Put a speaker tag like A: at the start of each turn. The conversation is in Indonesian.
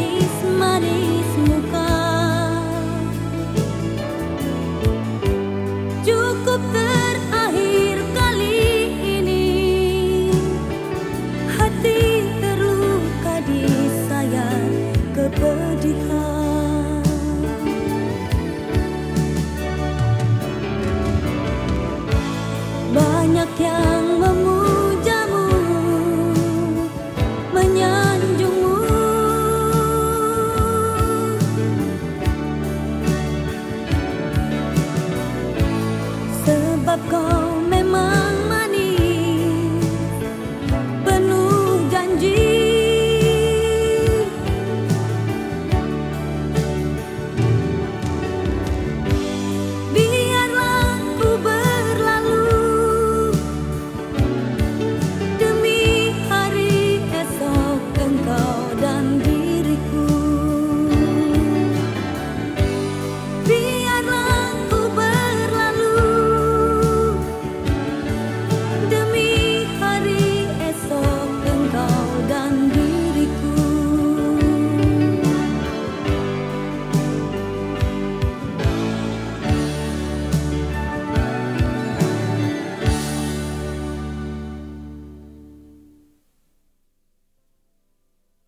A: manis-manis muka Cukup terakhir kali ini. Hati terluka di disayang kepedihan. cầu mê mang má